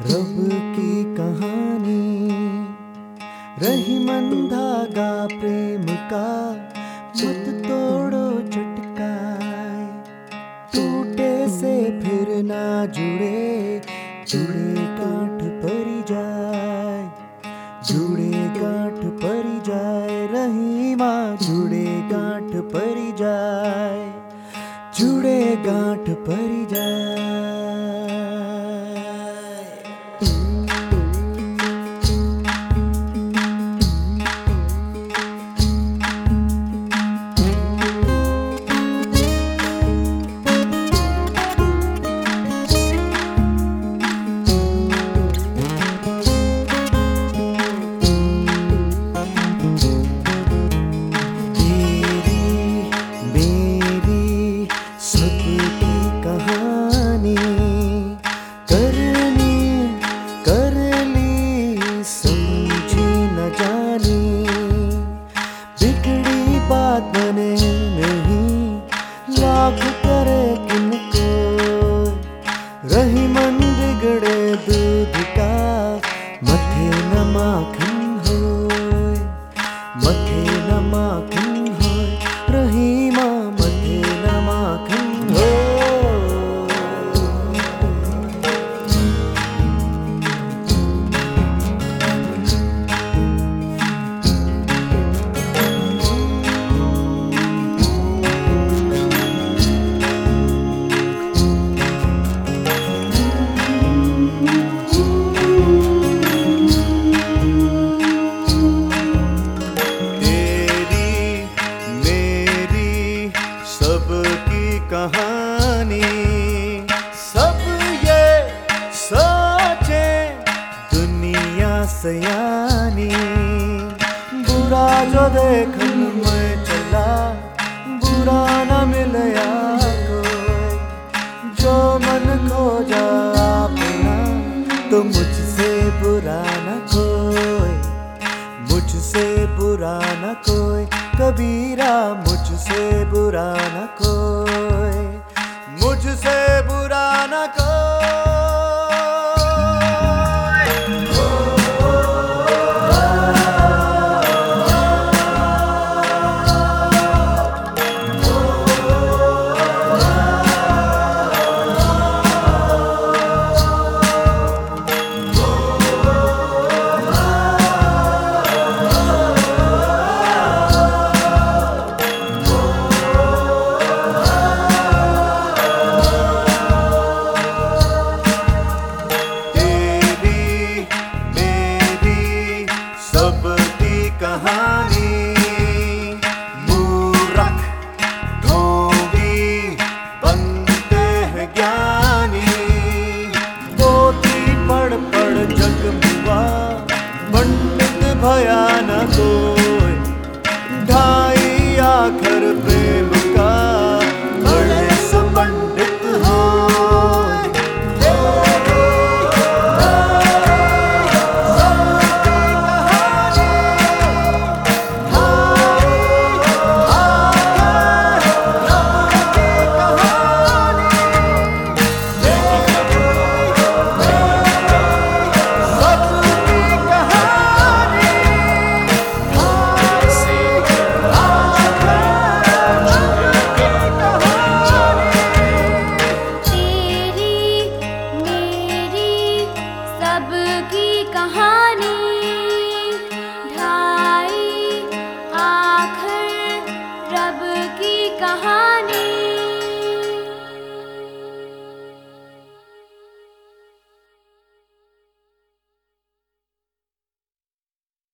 रब की कहानी। रही मन धागा प्रेम का, मत तोड़ो चटकाए। टूटे से फिर ना जुड़े जुड़े गांठ पर जाए। जुड़े गांठ पर जाए, रही माँ जुड़े गांठ पर जाए। जुड़े गांठ पर जाए। लाख करे किनको रही मन बिगड़े दूध का। मथे न माखन सयानी। बुरा जो देखन मैं चला, बुरा न मिलया कोई जो मन खो जा तो मुझसे बुरा न कोई। मुझसे बुरा न कोई, कबीरा मुझसे बुरा न कोई। Oy an azoy